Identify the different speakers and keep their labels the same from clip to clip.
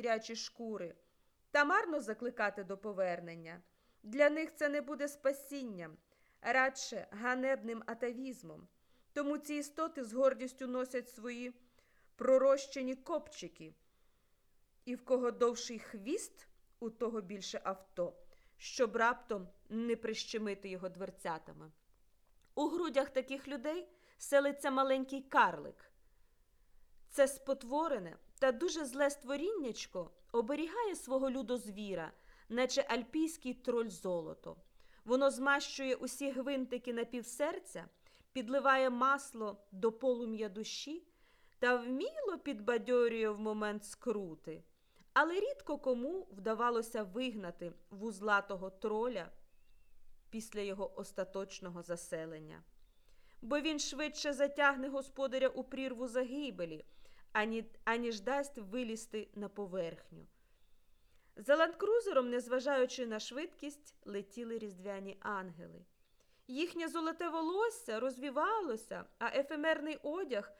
Speaker 1: звірячі шкури, та марно закликати до повернення. Для них це не буде спасінням, радше ганебним атавізмом. Тому ці істоти з гордістю носять свої пророщені копчики. І в кого довший хвіст, у того більше авто, щоб раптом не прищемити його дверцятами. У грудях таких людей селиться маленький карлик. Це спотворене та дуже зле створіннячко оберігає свого людозвіра, наче альпійський троль золото. Воно змащує усі гвинтики на півсерця, підливає масло до полум'я душі та вміло підбадьорює в момент скрути. Але рідко кому вдавалося вигнати вузлатого троля після його остаточного заселення. Бо він швидше затягне господаря у прірву загибелі, ані, аніж дасть вилізти на поверхню. За ландкрузером, незважаючи на швидкість, летіли різдвяні ангели. Їхнє золоте волосся розвівалося, а ефемерний одяг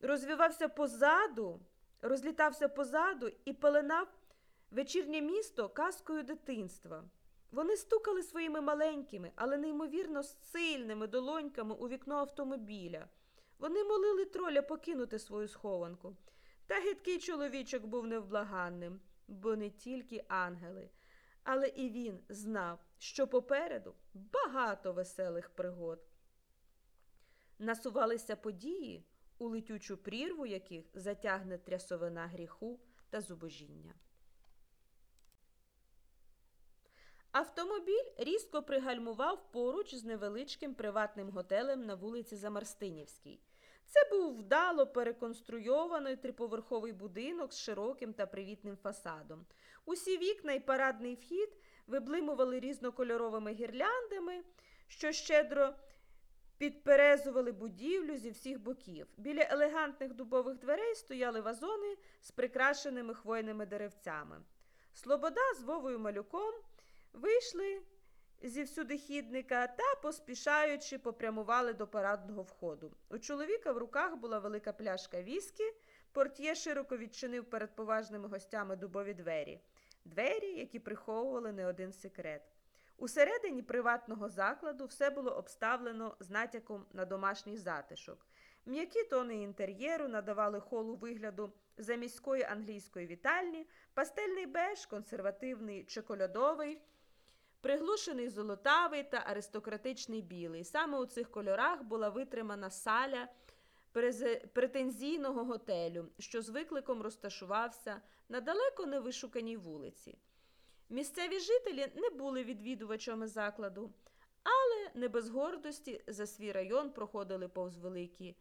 Speaker 1: розвивався позаду, розлітався позаду і пеленав вечірнє місто казкою дитинства. Вони стукали своїми маленькими, але неймовірно сильними долоньками у вікно автомобіля. Вони молили троля покинути свою схованку. Та гидкий чоловічок був невблаганним, бо не тільки ангели, але і він знав, що попереду багато веселих пригод. Насувалися події, у летючу прірву яких затягне трясовина гріху та зубожіння. Автомобіль різко пригальмував поруч з невеличким приватним готелем на вулиці Замарстинівській. Це був вдало переконструйований триповерховий будинок з широким та привітним фасадом. Усі вікна і парадний вхід виблимували різнокольоровими гірляндами, що щедро підперезували будівлю зі всіх боків. Біля елегантних дубових дверей стояли вазони з прикрашеними хвойними деревцями. Слобода з Вовою малюком вийшли зі всюдихідника та, поспішаючи, попрямували до парадного входу. У чоловіка в руках була велика пляшка віскі, портьє широко відчинив перед поважними гостями дубові двері, двері, які приховували не один секрет. Усередині приватного закладу все було обставлено з натяком на домашній затишок. М'які тони інтер'єру надавали холу вигляду заміської англійської вітальні, пастельний беж, консервативний чоколядовий, приглушений золотавий та аристократичний білий. Саме у цих кольорах була витримана саля претензійного готелю, що з викликом розташувався на далеко невишуканій вулиці. Місцеві жителі не були відвідувачами закладу, але не без гордості за свій район проходили повз великі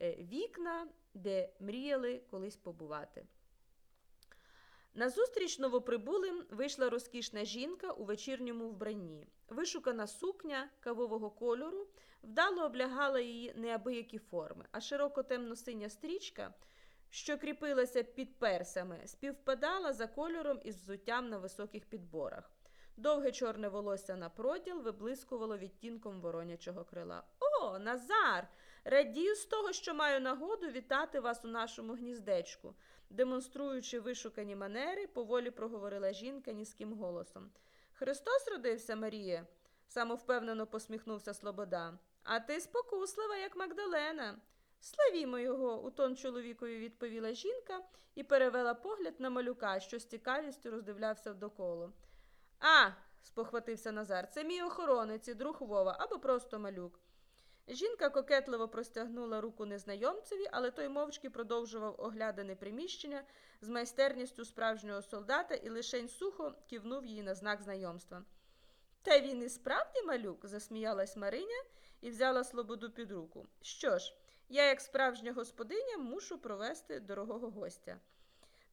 Speaker 1: е, вікна, де мріяли колись побувати. Назустріч новоприбулим вийшла розкішна жінка у вечірньому вбранні. Вишукана сукня кавового кольору вдало облягала її неабиякі форми, а широко темно-синя стрічка, що кріпилася під персами, співпадала за кольором із взуттям на високих підборах. Довге чорне волосся на проділ виблискувало відтінком воронячого крила. О, Назар! Радію з того, що маю нагоду вітати вас у нашому гніздечку. Демонструючи вишукані манери, поволі проговорила жінка низьким голосом. Христос родився, Маріє, самовпевнено посміхнувся Слобода. А ти спокуслива, як Магдалена. Славімо його, у тон чоловікові відповіла жінка і перевела погляд на малюка, що з цікавістю роздивлявся вдоколу. А, спохватився Назар, це мій охоронець і друг Вова або просто малюк. Жінка кокетливо простягнула руку незнайомцеві, але той мовчки продовжував оглядане приміщення з майстерністю справжнього солдата і лишень сухо кивнув їй на знак знайомства. Та він і справді малюк, засміялась Мариня і взяла слободу під руку. Що ж, я, як справжня господиня, мушу провести дорогого гостя.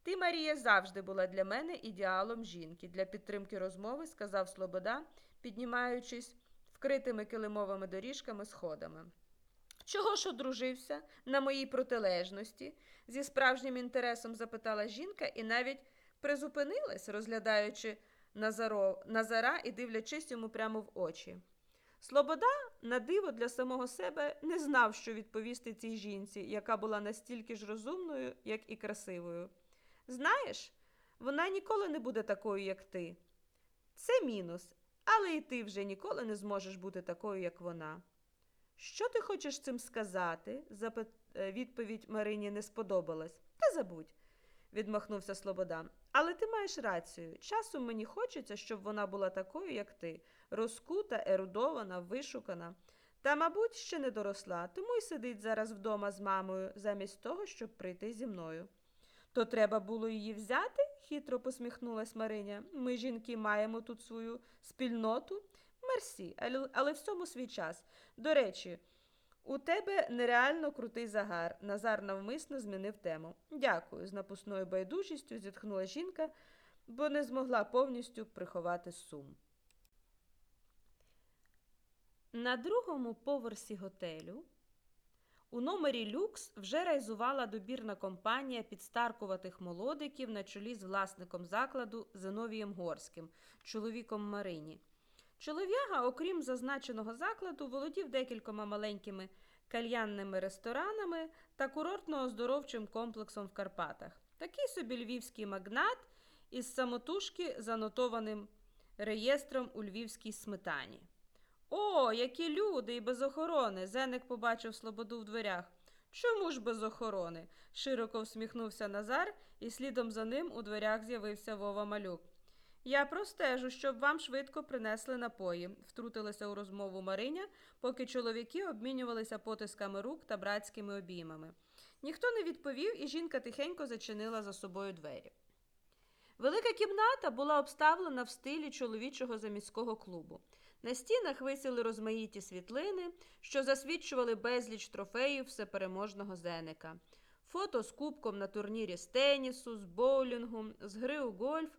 Speaker 1: Ти, Марія, завжди була для мене ідеалом жінки. Для підтримки розмови сказав Слобода, піднімаючись вкритими килимовими доріжками сходами. Чого ж одружився на моїй протилежності? зі справжнім інтересом запитала жінка і навіть призупинилась, розглядаючи Назаро, Назара і дивлячись йому прямо в очі. Слобода, на диво для самого себе, не знав, що відповісти цій жінці, яка була настільки ж розумною, як і красивою. Знаєш, Вона ніколи не буде такою, як ти. Це мінус, але і ти вже ніколи не зможеш бути такою, як вона. Що ти хочеш цим сказати? Запит... е, Відповідь Марині не сподобалась. Та забудь, відмахнувся Слобода. Але ти маєш рацію. Часом мені хочеться, щоб вона була такою, як ти, розкута, ерудована, вишукана. Та, мабуть, ще не доросла, тому й сидить зараз вдома з мамою, замість того, щоб прийти зі мною. То треба було її взяти? Хитро посміхнулась Мариня. Ми, жінки, маємо тут свою спільноту. Мерсі, але, але всьому свій час. До речі, у тебе нереально крутий загар. Назар навмисно змінив тему. Дякую, з напусною байдужістю зітхнула жінка, бо не змогла повністю приховати сум. На другому поверсі готелю у номері люкс вже райзувала добірна компанія підстаркуватих молодиків на чолі з власником закладу Зиновієм Горським, чоловіком Марині. Чолов'яга, окрім зазначеного закладу, володів декількома маленькими кальянними ресторанами та курортно-оздоровчим комплексом в Карпатах. Такий собі львівський магнат із самотужки занотованим реєстром у львівській сметані. О, які люди і без охорони. Зеник побачив слободу в дверях. Чому ж без охорони? широко всміхнувся Назар, і слідом за ним у дверях з'явився Вова Малюк. Я простежу, щоб вам швидко принесли напої, втрутилася у розмову Мариня, поки чоловіки обмінювалися потисками рук та братськими обіймами. Ніхто не відповів, і жінка тихенько зачинила за собою двері. Велика кімната була обставлена в стилі чоловічого заміського клубу. На стінах висіли розмаїті світлини, що засвідчували безліч трофеїв всепереможного зеника. Фото з кубком на турнірі з тенісу, з боулінгу, з гри у гольф